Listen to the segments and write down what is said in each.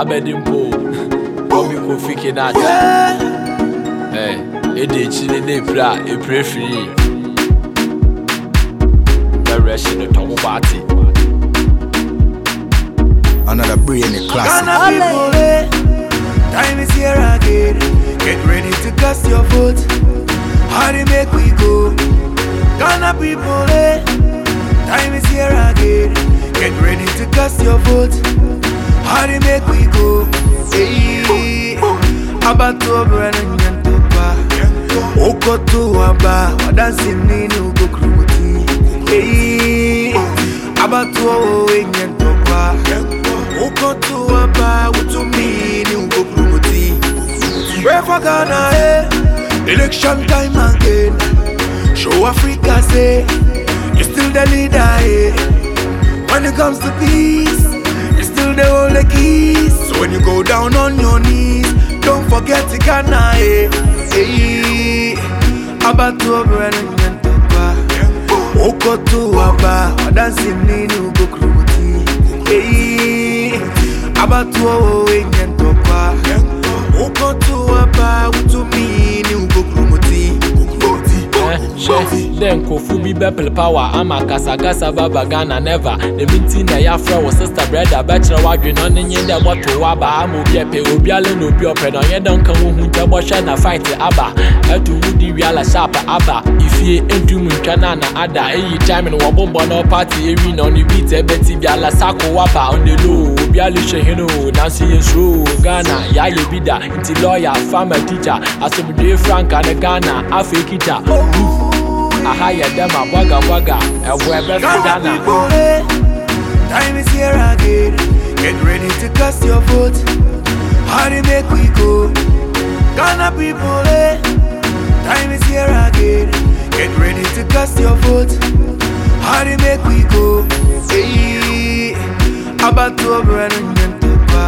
abɛdimpo obi kofi kinata ɛ ɛdi akyi ne ne pira epire firi bɛrɛ hyɛ ne tɔn baate. Another brain in class. Ghana people, time is here again. Abato brana nyantopa. Okoto aba, wadansi nini ugo kruti. Hey, abato we nyantopa. Okoto aba, utumi ni ugo. Pray for Ghana, eh? Election time again. Show Africa, say, you're still the leader, eh? When it comes to peace, you still the only keys. So when you go down on your knees, don't forget to Ghana, eh? Hey, Abatu Brandon Yantopa. Okoto Aba, Wadansi Nini Ugo Kruti. Hey, Abatu Yantopa. Bi bɛpele power. Ama kasakasa baba ghana never. Ne mi ti na yɛafrɛ wo sister brɛda bɛkyerɛ w'adwe na ɔne nye dɛ bɔto waba. Ama obi ɛpɛ obiale na obi ɔpɛ na ɔnyɛ dɛ nka wo hu ntɛ bɔhwɛ na fight aba ɛto wodi wiala sharp aba ifie ntum ntwa na na ada ɛyi time no wɔbobɔ na ɔparty ewi na ɔne beat ɛbɛti biala sako waba on the low obiale hyɛ hene o nanso yɛsuro o ghana. Yɛayɛ bi da nti lawyer farmer teacher. Asomdwe franka ne ghana afei kita aha yɛ dɛm a bwaga bwaga ɛbo ɛbɛso Ghana ghana people, eh, time is here again. Get ready to cast your vote. How they make we go? Ghana people, eh, time is here again. Get ready to cast your vote. How they make we go? Hey, Abatu Brandon Yantopa.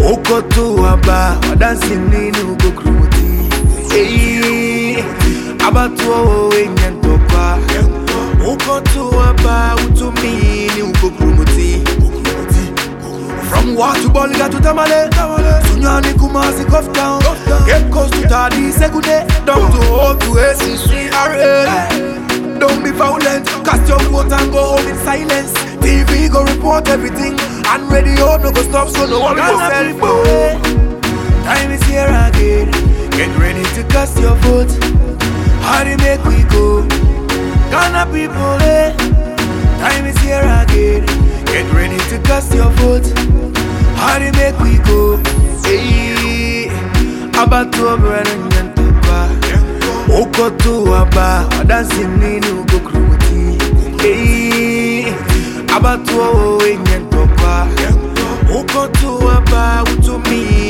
Okoto Aba, Wadansi Nini Ugo Kruti. Hey, Abatu Yantopa. Ukoto aba utumi ni ukokrumuti From Wa to Bolga to Tamale. Sunyani Kumasi Cuff Town Cape Coast to Tadi Segude Down to Hope to ACCRA Don't be violent Cast your vote and go home in silence. TV go report everything And radio no go stop so no one go sell for Time is here again Get ready to cast your vote They make we go Ghana people, eh? Time is here again. Get ready to cast your vote. They make we go? Hey, Abatu Brandon Yantopa. Okoto Aba, Wadansi Nini Ugo Kruti. Hey, Abatu Yantopa. Okoto Aba, Utumi